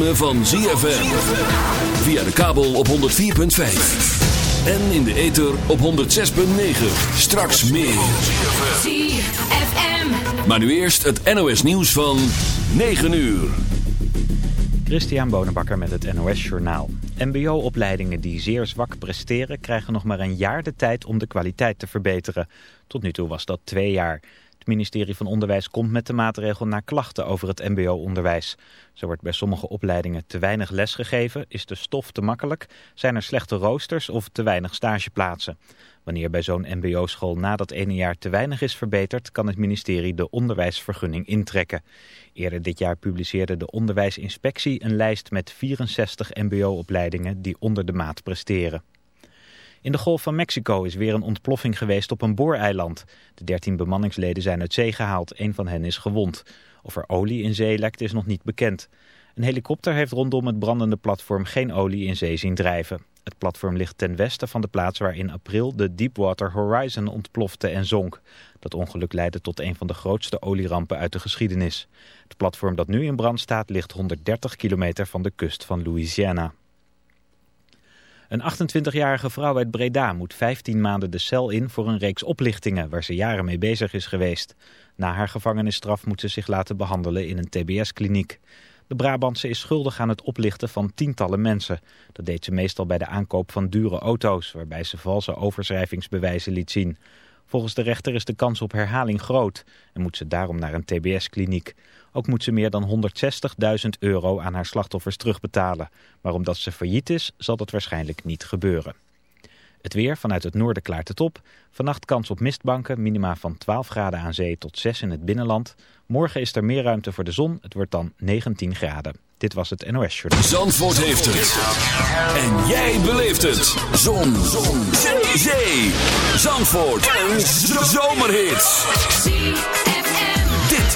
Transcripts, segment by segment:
ritme van ZFM. Via de kabel op 104.5. En in de ether op 106.9. Straks meer. ZFM. Maar nu eerst het NOS nieuws van 9 uur. Christian Bonenbakker met het NOS Journaal. MBO-opleidingen die zeer zwak presteren... krijgen nog maar een jaar de tijd om de kwaliteit te verbeteren. Tot nu toe was dat twee jaar. Het ministerie van Onderwijs komt met de maatregel naar klachten over het mbo-onderwijs. Zo wordt bij sommige opleidingen te weinig les gegeven, is de stof te makkelijk, zijn er slechte roosters of te weinig stageplaatsen. Wanneer bij zo'n mbo-school na dat ene jaar te weinig is verbeterd, kan het ministerie de onderwijsvergunning intrekken. Eerder dit jaar publiceerde de onderwijsinspectie een lijst met 64 mbo-opleidingen die onder de maat presteren. In de Golf van Mexico is weer een ontploffing geweest op een booreiland. De 13 bemanningsleden zijn uit zee gehaald. Een van hen is gewond. Of er olie in zee lekt is nog niet bekend. Een helikopter heeft rondom het brandende platform geen olie in zee zien drijven. Het platform ligt ten westen van de plaats waar in april de Deepwater Horizon ontplofte en zonk. Dat ongeluk leidde tot een van de grootste olierampen uit de geschiedenis. Het platform dat nu in brand staat ligt 130 kilometer van de kust van Louisiana. Een 28-jarige vrouw uit Breda moet 15 maanden de cel in voor een reeks oplichtingen waar ze jaren mee bezig is geweest. Na haar gevangenisstraf moet ze zich laten behandelen in een tbs-kliniek. De Brabantse is schuldig aan het oplichten van tientallen mensen. Dat deed ze meestal bij de aankoop van dure auto's, waarbij ze valse overschrijvingsbewijzen liet zien. Volgens de rechter is de kans op herhaling groot en moet ze daarom naar een tbs-kliniek. Ook moet ze meer dan 160.000 euro aan haar slachtoffers terugbetalen. Maar omdat ze failliet is, zal dat waarschijnlijk niet gebeuren. Het weer, vanuit het noorden klaart het op. Vannacht kans op mistbanken, minima van 12 graden aan zee tot 6 in het binnenland. Morgen is er meer ruimte voor de zon, het wordt dan 19 graden. Dit was het NOS Journal. Zandvoort heeft het. En jij beleeft het. Zon. Zon. Zee. Zandvoort. Een zomerhit.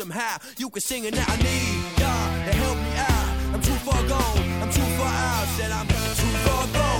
somehow. You can sing it now. I need God to help me out. I'm too far gone. I'm too far out. Said I'm too far gone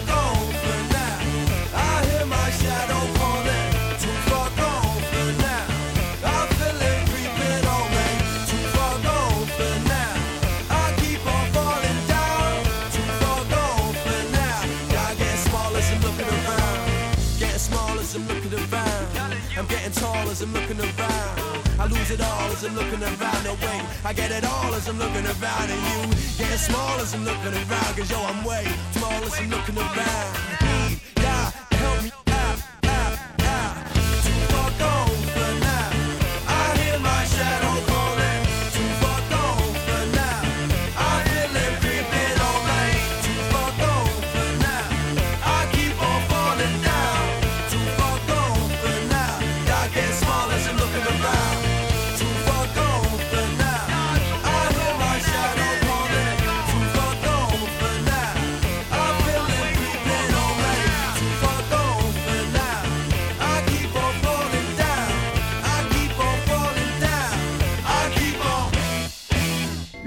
I'm getting tall as I'm looking around. I lose it all as I'm looking around. No way, I get it all as I'm looking around. And you getting small as I'm looking around. Cause yo, I'm way small as I'm looking around.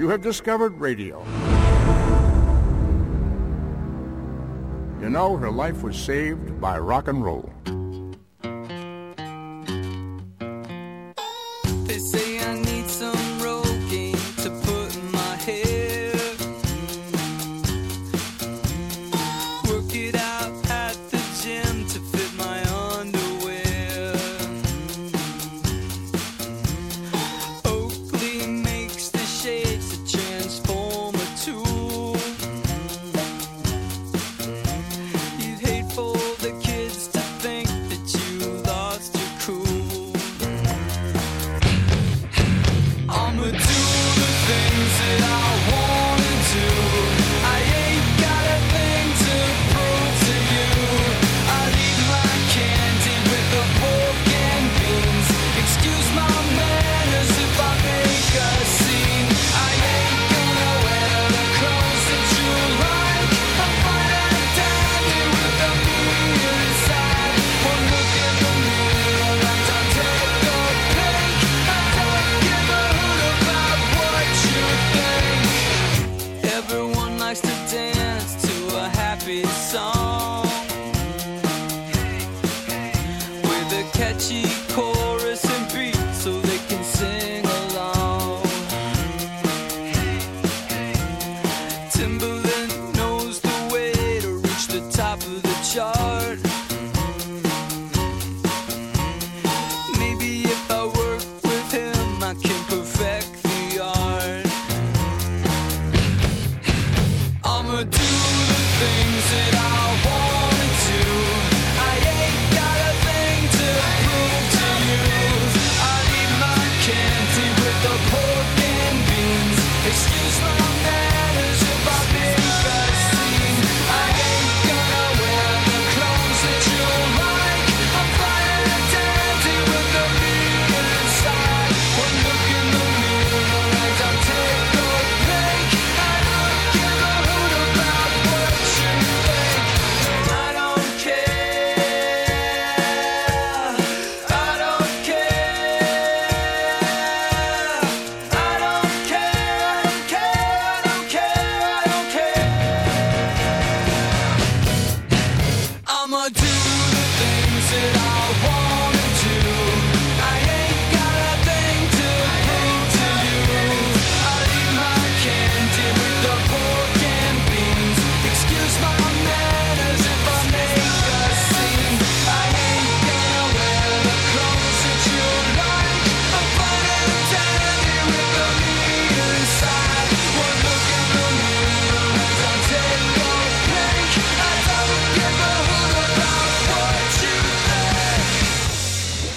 You have discovered radio. You know, her life was saved by rock and roll.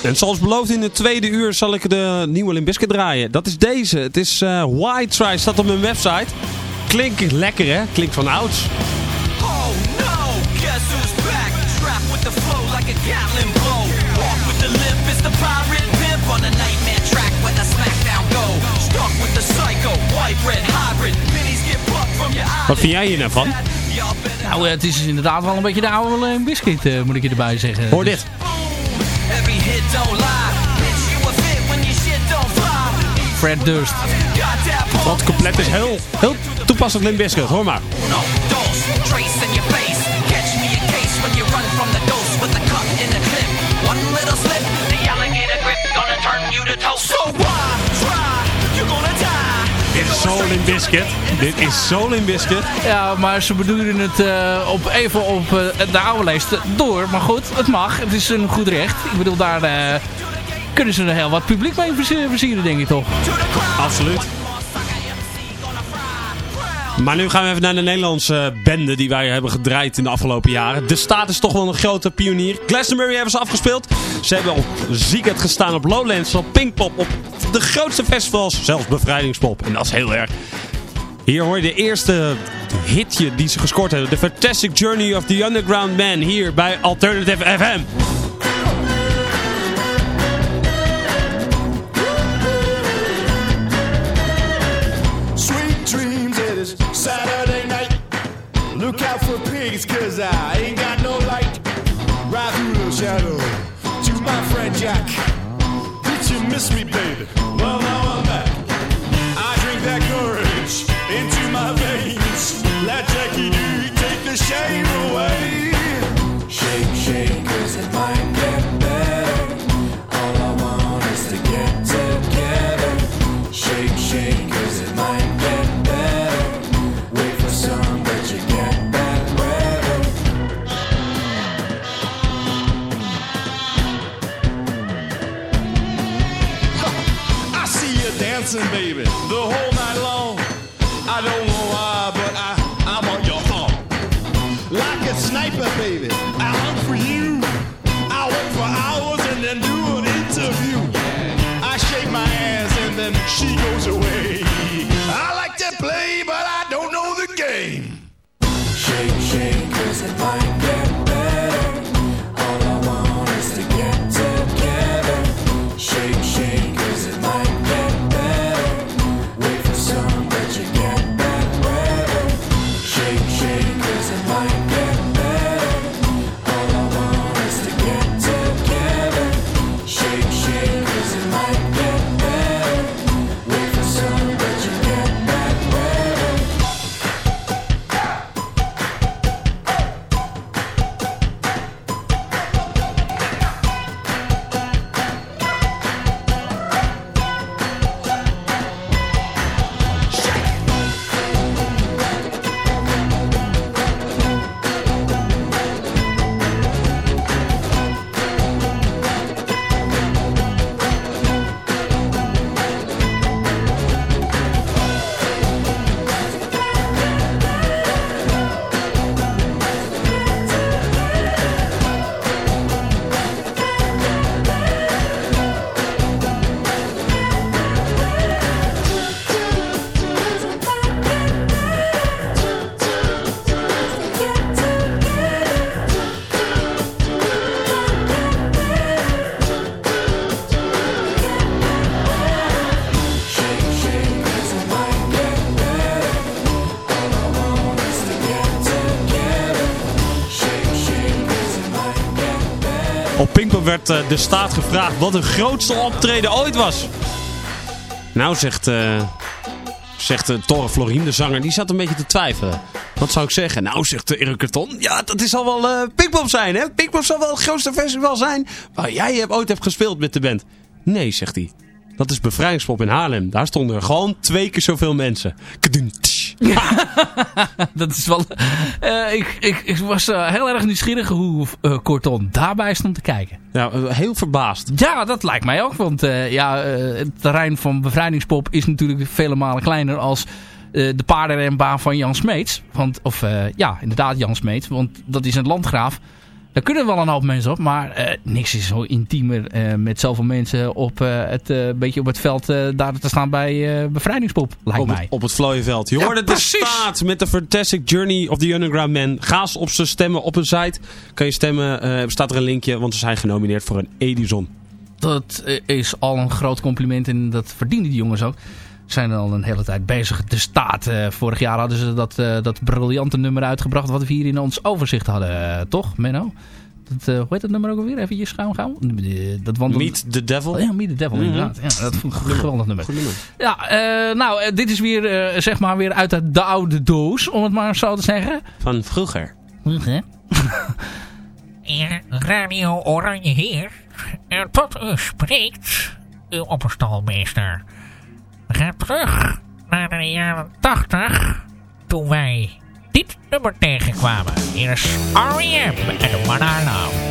En zoals beloofd in het tweede uur zal ik de nieuwe Limbiscuit draaien. Dat is deze. Het is uh, White Try, staat op mijn website. Klinkt lekker hè? Klinkt van ouds. Oh no, guess who's back? Trap with the flow like a Gatlin blow. Walk with the limp is the pirate pimp on a nightmare track where the smackdown go. Stuck with the psycho, white red hybrid. Minis get plucked from your eyes. Wat vind jij hier nou van? Nou, het is inderdaad wel een beetje de oude Biscuit, uh, moet ik je erbij zeggen. Hoor dit. Fred Durst. Wat compleet is heel, heel toepasselijk Limp Bizkit. Hoor maar. Zo Bizkit. Dit is zo Bizkit. Ja, maar ze bedoelen het uh, op, even op uh, de oude lijst door. Maar goed, het mag. Het is een goed recht. Ik bedoel, daar... Uh, kunnen ze er heel wat publiek mee versieren, denk ik toch. Absoluut. Maar nu gaan we even naar de Nederlandse bende die wij hebben gedraaid in de afgelopen jaren. De Staat is toch wel een grote pionier. Glastonbury hebben ze afgespeeld. Ze hebben op Zieket gestaan op Lowlands, op Pinkpop, op de grootste festivals. Zelfs Bevrijdingspop. En dat is heel erg. Hier hoor je de eerste hitje die ze gescoord hebben. The Fantastic Journey of the Underground Man. Hier bij Alternative FM. Look out for pigs, cause I ain't got no light. Ride through the shadow kiss me, baby. Well, now I'm back. I drink that courage into my veins. Let Jackie D take the shame away. Shake, shake, cause it might. Werd eh, de staat gevraagd wat hun grootste optreden ooit was. Nou, zegt, eh zegt uh, Torre Florien, de zanger, die zat een beetje te twijfelen. Wat zou ik zeggen? Nou, zegt uh, Erik Carton, ja, dat is al wel eh Pinkpop zijn, hè? Pinkpop zal wel het grootste festival zijn waar jij hebt, ooit hebt gespeeld met de band. Nee, zegt hij. Dat is Bevrijdingspop in Haarlem. Daar stonden er gewoon twee keer zoveel mensen. Tsch. dat is wel... eh, ik, ik, ik was eh, heel erg nieuwsgierig hoe Corton daarbij stond te kijken. Ja, heel verbaasd. Ja, dat lijkt mij ook. Want ja, het terrein van bevrijdingspop is natuurlijk vele malen kleiner als de paardenrenbaan van Jan Smeets. Want, of ja, inderdaad Jan Smeets. Want dat is een landgraaf. Daar kunnen wel een hoop mensen op. Maar eh, niks is zo intiemer eh, met zoveel mensen op, eh, het, beetje op het veld daar te staan bij bevrijdingspop. Lijkt Op mij. het, op het Vlooienveld. Je Ja, hoorde de precies. staat met de Fantastic Journey of the Underground Man. Ga eens op ze stemmen op hun site. Kan je stemmen, eh, staat er een linkje, want ze zijn genomineerd voor een Edison. Dat is al een groot compliment en dat verdienen die jongens ook. Zijn al een hele tijd bezig. De staat, eh, vorig jaar hadden ze dat, eh, dat briljante nummer uitgebracht wat we hier in ons overzicht hadden. eh, toch, Menno? Dat, eh, hoe heet dat nummer ook alweer? Even schuim gaan. Dat wandel... Meet the Devil. Oh ja, Meet the Devil, Mhm. inderdaad. Ja, dat vond ik een geweldig nummer. Nummer. Ja, eh, nou, dit is weer, eh, zeg maar, weer uit de, de oude doos, om het maar zo te zeggen. Van vroeger. Ja, Radio Oranje hier. En tot u spreekt, uw opperstalmeester. We gaan terug naar de jaren 80, toen wij dit nummer tegenkwamen. Hier is R.E.M. en One I Love.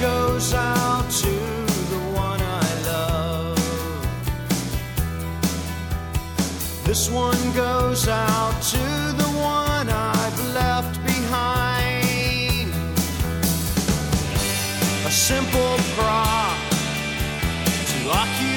Goes out to This one goes out to the one I've left behind. A simple prop to occupy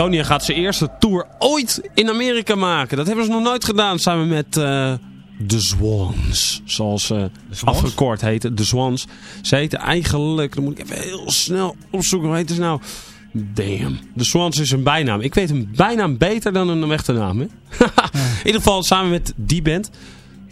Catatonia gaat zijn eerste tour ooit in Amerika maken. Dat hebben ze nog nooit gedaan samen met eh de Swans. Zoals ze Swans? afgekort heten. De Swans. Ze heten eigenlijk, dan moet ik even heel snel opzoeken. Hoe heet ze nou? Damn. De Swans is een bijnaam. Ik weet een bijnaam beter dan een echte naam. Hè? in ieder geval samen met die band.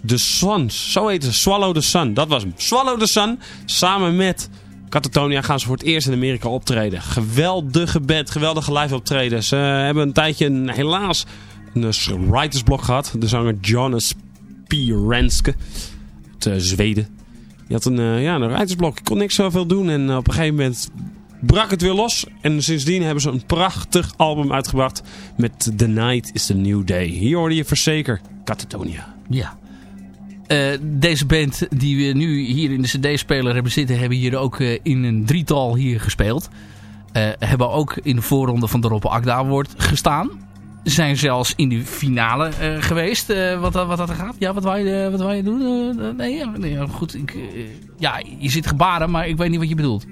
De Swans. Zo heet ze. Swallow the Sun. Dat was hem. Swallow the Sun. Samen met Catatonia gaan ze voor het eerst in Amerika optreden. Geweldige band. Geweldige live optreden. Ze hebben een tijdje helaas een eh, writersblok gehad. De zanger Jonas P. Renske. Uit eh, Zweden. Die had een, eh, ja, een writersblok. Ik kon niks zoveel doen. En op een gegeven moment brak het weer los. En sindsdien hebben ze een prachtig album uitgebracht. Met The Night is the New Day. Hier hoorde je Verzeker. Catatonia. Ja. Eh, deze band die we nu hier in de cd-speler hebben zitten... hebben hier ook eh, in een drietal hier gespeeld. Eh, hebben ook in de voorronde van de Roppe Akda Award gestaan. Zijn zelfs in de finale geweest. wat, wat dat er gaat. Ja, wat wou je, wat je doen? Nee, nee, goed. Ik, ja, je zit gebaren, maar ik weet niet wat je bedoelt.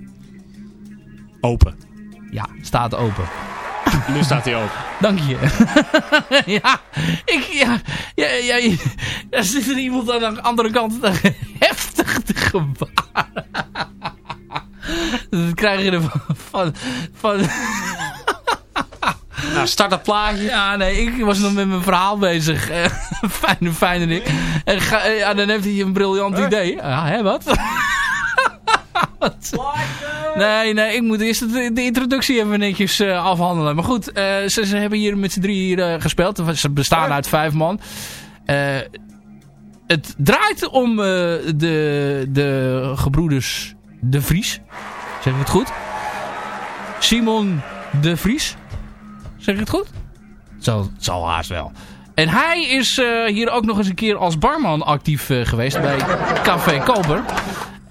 Open. Ja, staat open. Nu staat hij open. Dank je. ja, ik, ja, ja, ja, ja, er zit er iemand aan de andere kant heftig te gebaren. Dat krijg je er van... van, Nou, start dat plaatje. ja, nee, ik was nog met mijn verhaal bezig. Fijne, fijne ik. En ga, ja, dan heeft hij een briljant idee. Ja, hè, wat? Wat? Nee, nee, ik moet eerst de, de introductie even netjes eh, afhandelen. Maar goed, eh, ze, ze hebben hier met z'n drie hier, eh, gespeeld. Ze bestaan uit vijf man. Het draait om de, de gebroeders De Vries. Zeg ik het goed? Simon De Vries. Zeg ik het goed? Zal, het zal haast wel. En hij is hier ook nog eens een keer als barman actief geweest bij Café Koper.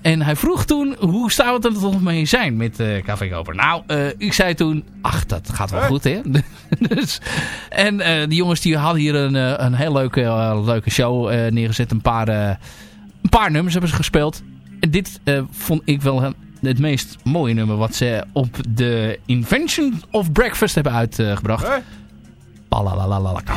En hij vroeg toen, hoe zou het er toch mee zijn met eh, Café Koper? Nou, eh, ik zei toen, ach, dat gaat wel goed, hè? dus, en eh, die jongens die hadden hier een, eh, een heel leuke, eh, leuke show eh, neergezet. Een paar, eh, een paar nummers hebben ze gespeeld. En dit eh, vond ik wel het meest mooie nummer wat ze op de Invention of Breakfast hebben uitgebracht. Palalalalaka.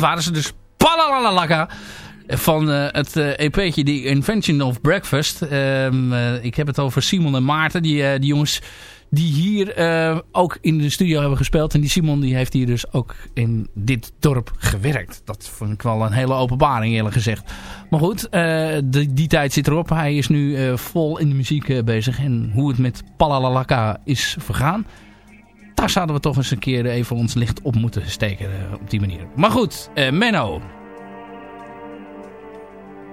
Dat waren ze dus. Palalalaka. Van eh, het eh, EP'tje, die Invention of Breakfast. Ehm, eh, ik heb het over Simon en Maarten. Die, die jongens die hier ook in de studio hebben gespeeld. En die Simon die heeft hier dus ook in dit dorp gewerkt. Dat vond ik wel een hele openbaring eerlijk gezegd. Maar goed, die, tijd zit erop. Hij is nu vol in de muziek bezig. En hoe het met Palalalaka is vergaan. Daar zouden we toch eens een keer even ons licht op moeten steken eh, op die manier. Maar goed, eh, Menno.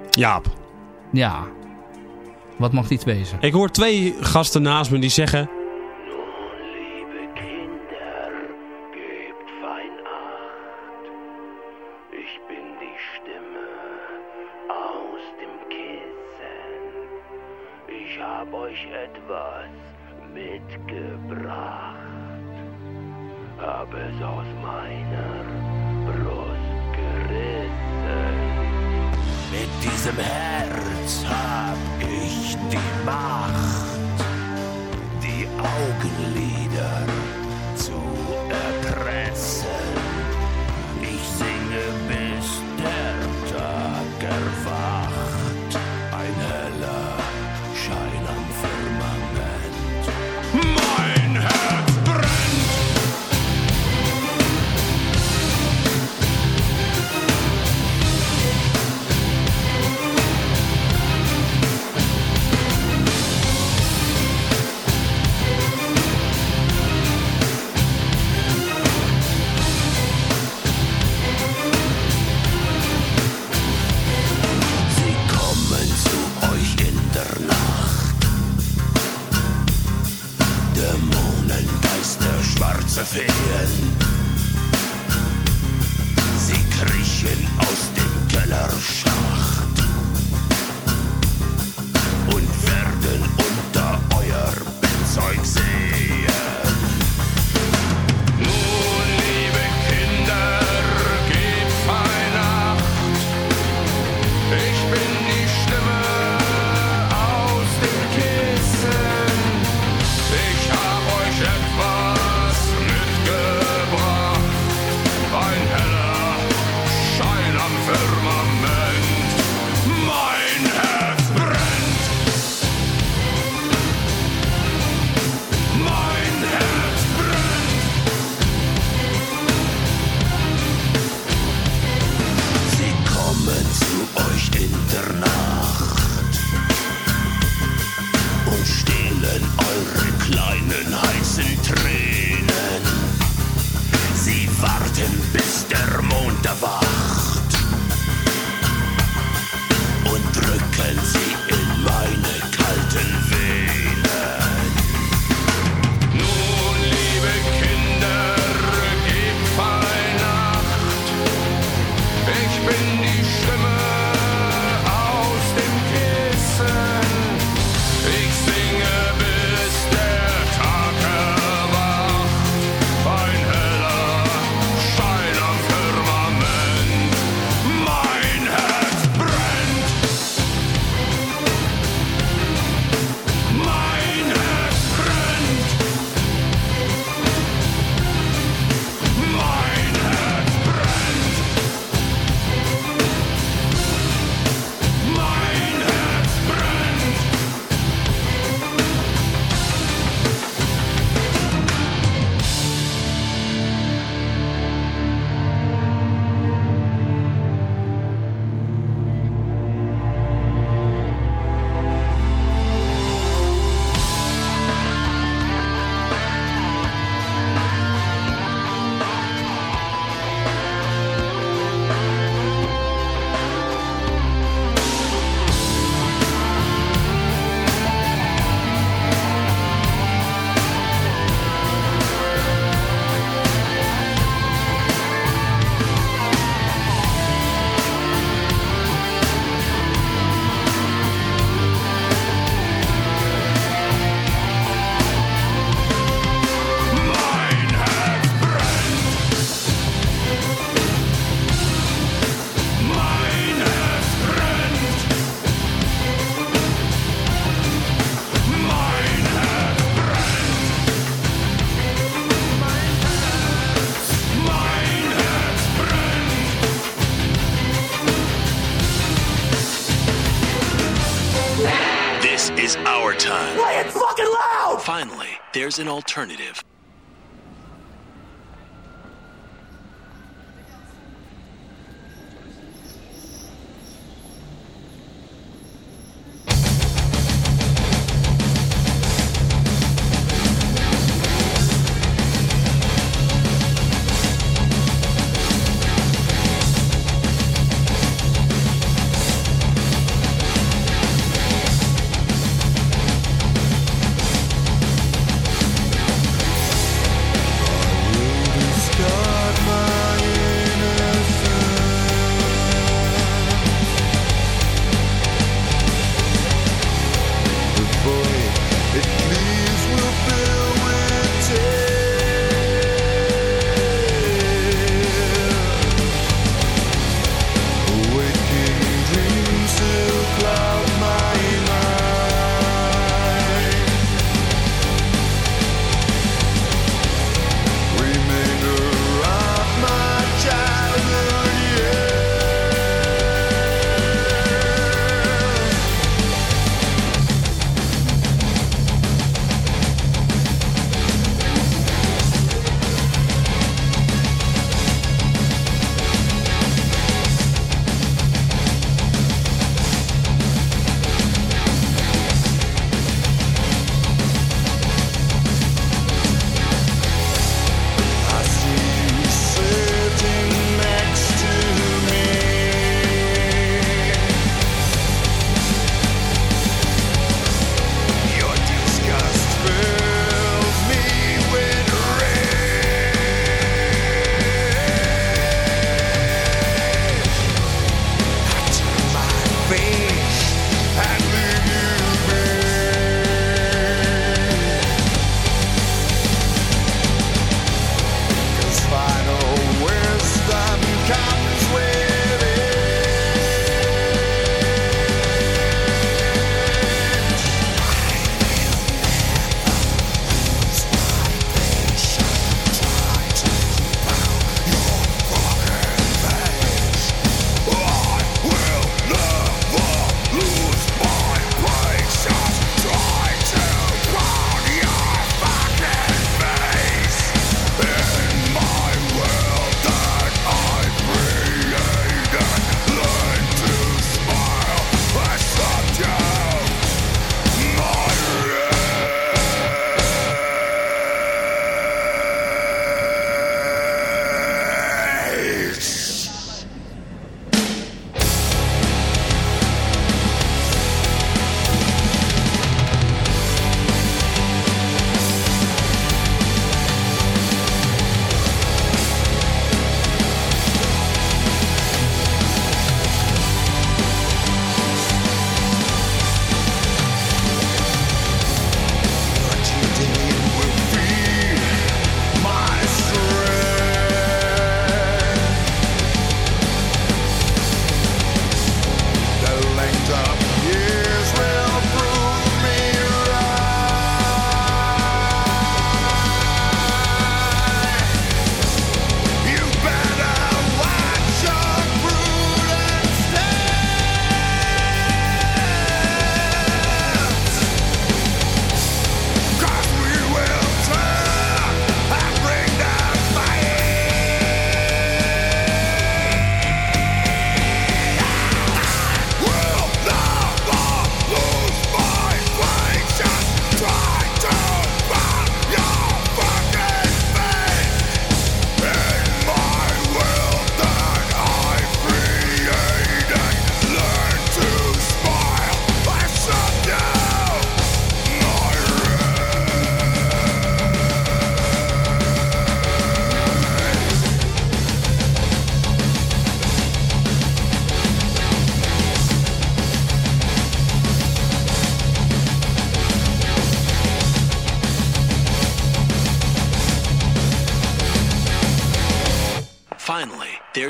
Jaap. Ja. Wat mag iets wezen? Ik hoor twee gasten naast me die zeggen... Liebe Kinder, gebt fein Hab es aus meiner Brust gerissen. Mit diesem Herz hab ich die Macht die Augenlider an alternative.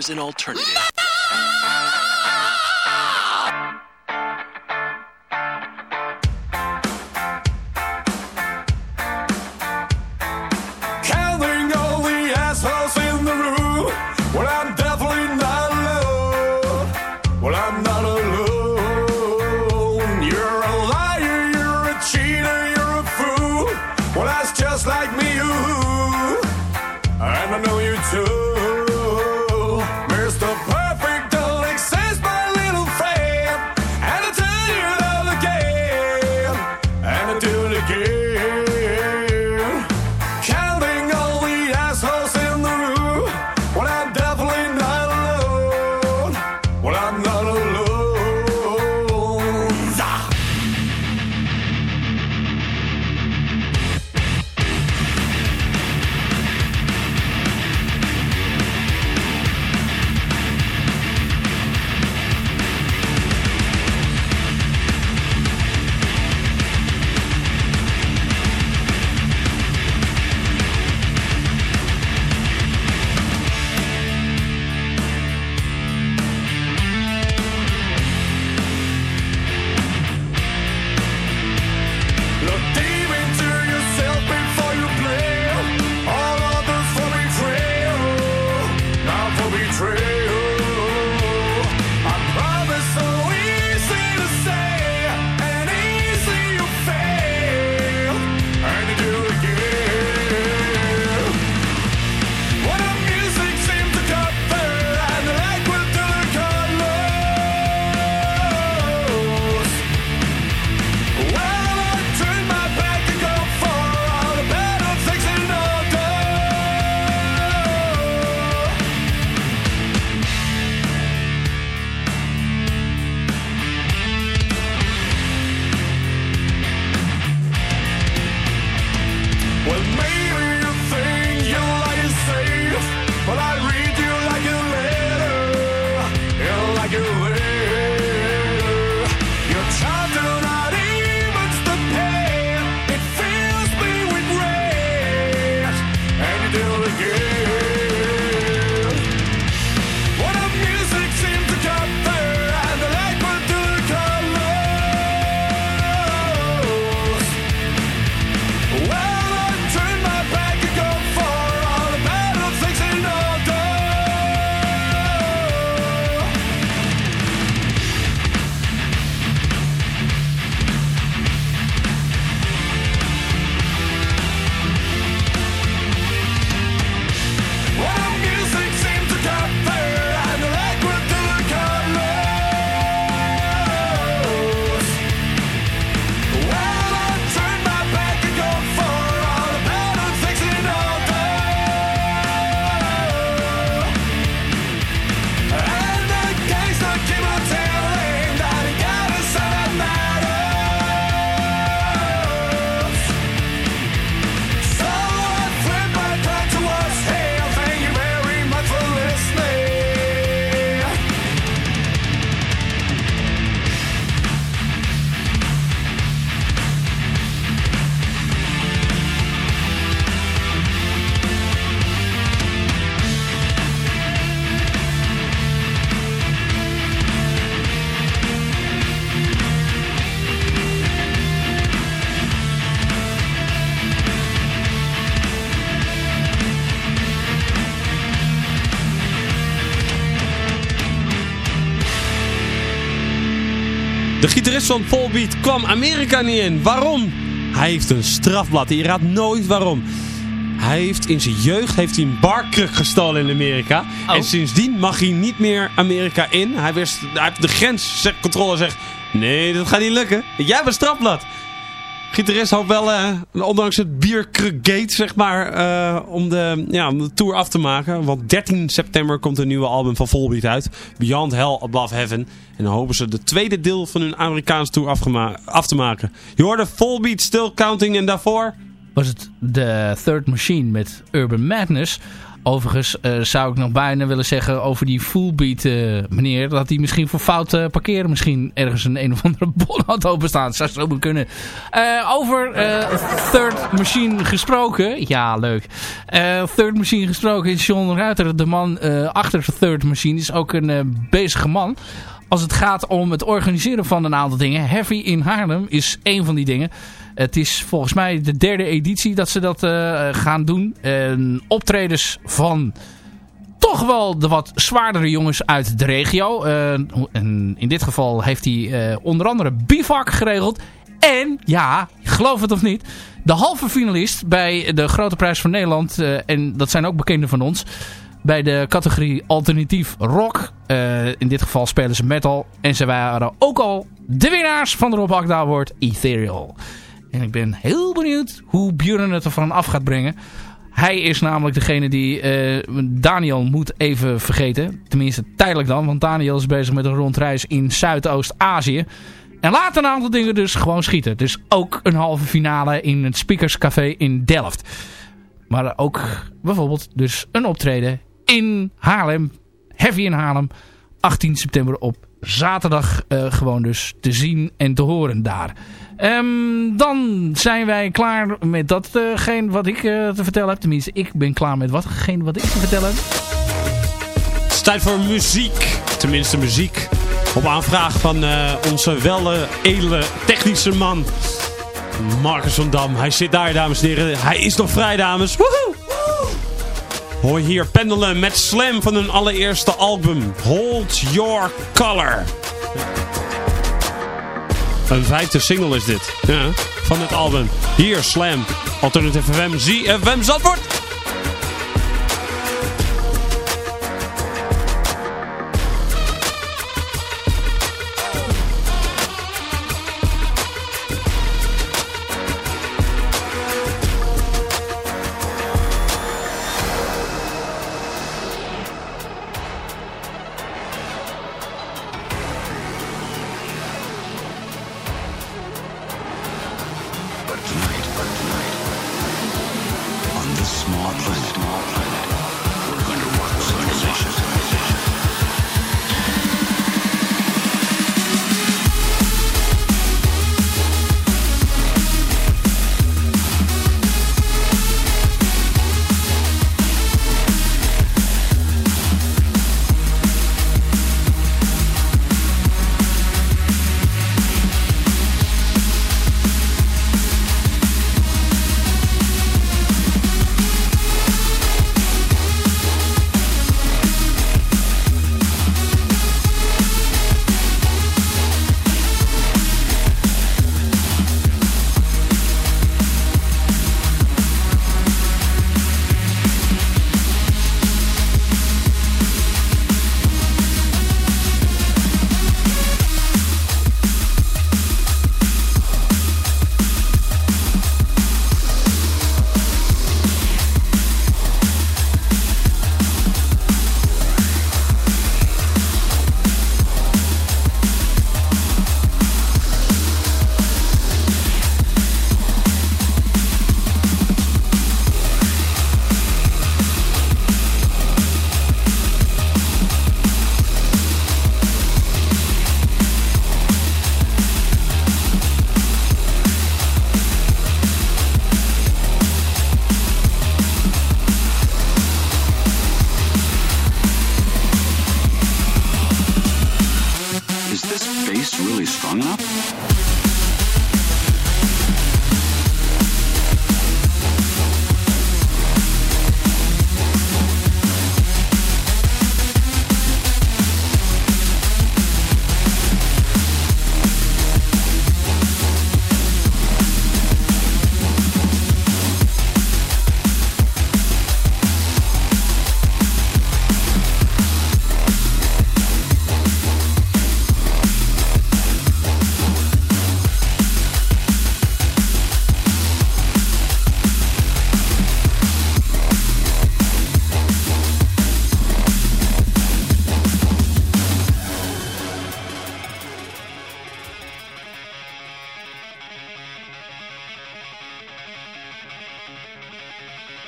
an alternative. De gitarist van Volbeat kwam Amerika niet in. Waarom? Hij heeft een strafblad. Je raadt nooit waarom. Hij heeft in zijn jeugd heeft hij een barkruk gestolen in Amerika. Oh. En sindsdien mag hij niet meer Amerika in. Hij, wist, hij heeft de grenscontrole zegt... Nee, dat gaat niet lukken. Jij hebt een strafblad. Gitarist hoopt wel, eh, ondanks het bierkrukgate, zeg maar, eh, om, de, ja, om de tour af te maken. Want 13 september komt een nieuwe album van Volbeat uit. Beyond Hell Above Heaven. En dan hopen ze de tweede deel van hun Amerikaanse tour af te maken. Je hoorde Volbeat Still Counting en daarvoor... was het de Third Machine met Urban Madness. Overigens eh, zou ik nog bijna willen zeggen over die fullbeat eh, meneer. Dat hij misschien voor fout eh, parkeren misschien ergens een een of andere bon had openstaan. Zou zo kunnen. Over Third Machine gesproken. Ja, leuk. Third Machine gesproken is John Ruiter. De man achter Third Machine is ook een bezige man. Als het gaat om het organiseren van een aantal dingen. Heavy in Haarlem is één van die dingen. Het is volgens mij de derde editie dat ze dat eh, gaan doen. En optredens van toch wel de wat zwaardere jongens uit de regio. Eh, en in dit geval heeft hij eh, onder andere bivak geregeld. En, ja, geloof het of niet, de halve finalist bij de Grote Prijs van Nederland. en dat zijn ook bekenden van ons. Bij de categorie alternatief rock. Eh, in dit geval spelen ze metal. En ze waren ook al de winnaars van de Rob Agda Award Ethereal. En ik ben heel benieuwd hoe Björn het ervan af gaat brengen. Hij is namelijk degene die eh, Daniel moet even vergeten. Tenminste tijdelijk dan. Want Daniel is bezig met een rondreis in Zuidoost-Azië. En laat een aantal dingen dus gewoon schieten. Dus ook een halve finale in het Speakers Café in Delft. Maar ook bijvoorbeeld dus een optreden in Haarlem. Heavy in Haarlem. 18 september op zaterdag eh, gewoon dus te zien en te horen daar. Ehm, dan zijn wij klaar met datgene wat ik eh, te vertellen heb. Tenminste, ik ben klaar met watgene wat ik te vertellen heb. Het is tijd voor muziek. Tenminste muziek. Op aanvraag van eh, onze welle, edele, technische man. Marcus van Dam. Hij zit daar, dames en heren. Hij is nog vrij, dames. Woehoe! Hoor hier pendelen met Slam van hun allereerste album. Hold Your Color. Een vijfde single is dit. Ja, van het album. Hier, Slam. Alternative FM, ZFM Zandvoort.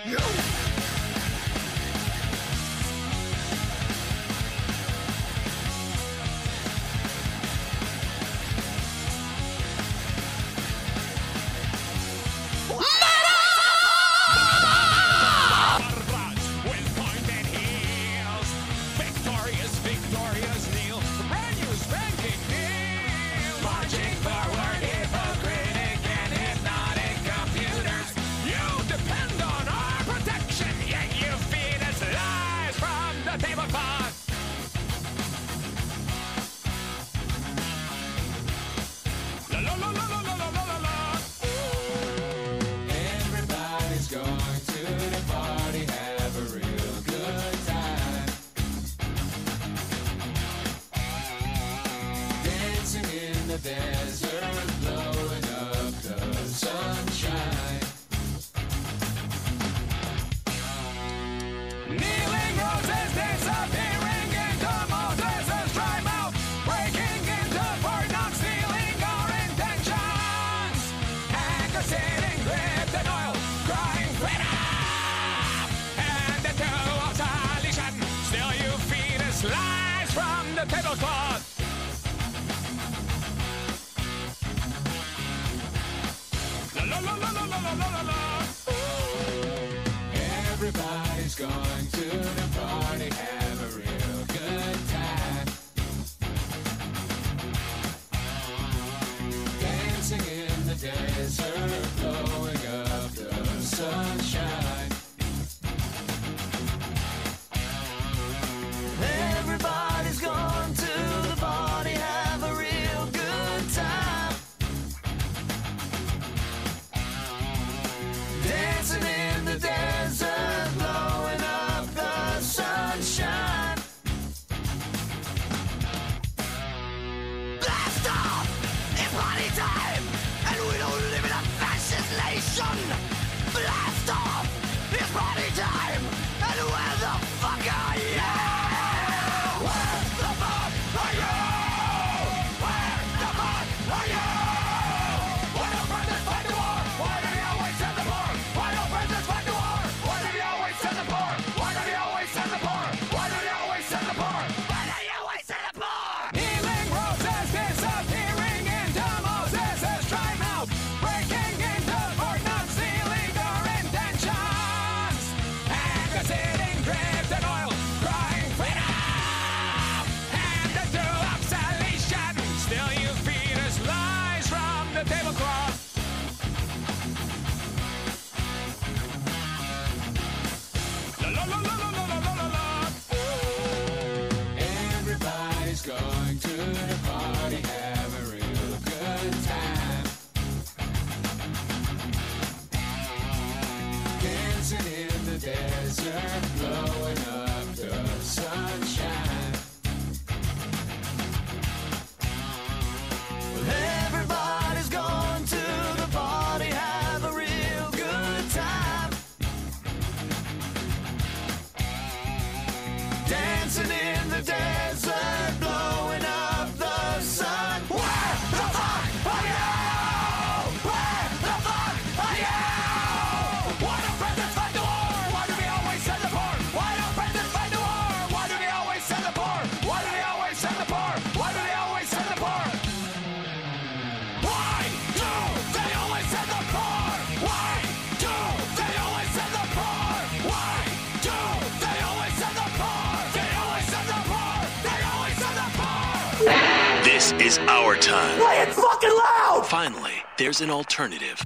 No! is our time. Play it fucking loud! Finally, there's an alternative.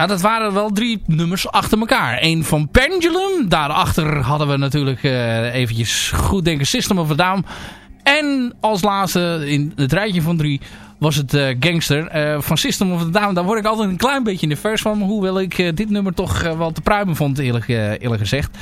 Nou, dat waren wel drie nummers achter elkaar. Eén van Pendulum. Daarachter hadden we natuurlijk eh eventjes goed denken System of a Down. En als laatste in het rijtje van drie was het eh, Gangster eh, van System of a Down. Daar word ik altijd een klein beetje nerveus van. Hoewel ik dit nummer toch wel te pruimen vond eerlijk, eerlijk gezegd.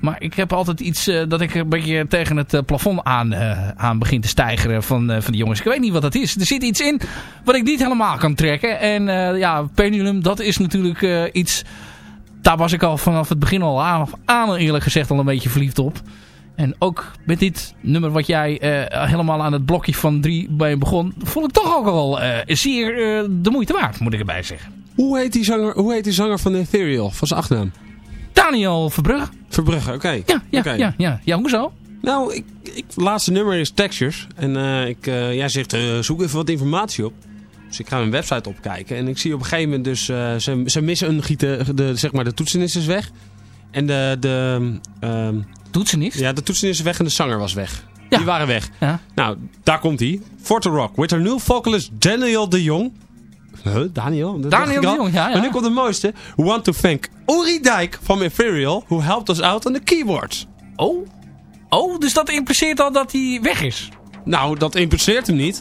Maar ik heb altijd iets eh, dat ik een beetje tegen het eh, plafond aan, eh, aan begin te stijgeren van, van die jongens. Ik weet niet wat dat is. Er zit iets in wat ik niet helemaal kan trekken. En ja, Pendulum, dat is natuurlijk iets... Daar was ik al vanaf het begin al aan, aan eerlijk gezegd al een beetje verliefd op. En ook met dit nummer wat jij helemaal aan het blokje van drie bij begon... vond ik toch ook al zeer de moeite waard, moet ik erbij zeggen. Hoe heet die zanger, hoe heet die zanger van Ethereal? Van zijn achternaam? Daniel Verbrugge. Verbrugge, oké. Ja, ja, ja, ja. Ja, hoezo? Nou, ik, ik, het laatste nummer is Textures. En eh, ik, eh, jij zegt, eh, zoek even wat informatie op. Dus ik ga mijn website opkijken. En ik zie op een gegeven moment dus... ze, ze missen een gieten... De, zeg maar, de toetsenis is weg. En de... de ehm, Toetsenis? Ja, de toetsenis is weg en de zanger was weg. Die waren weg. Ja. Nou, daar komt hij. Forte Rock. With our new vocalist Daniel de Jong. Huh, Daniel? Dat Daniel de. Jong, ja, ja. Maar nu komt de mooiste. We want to thank Uri Dijk van Ethereal. Who helped us out on the keyboards. Oh? Oh, dus dat impliceert al dat hij weg is? Nou, dat impliceert hem niet.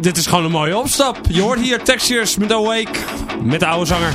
Dit is gewoon een mooie opstap. Je hoort hier Textures met Awake. Met de oude zanger.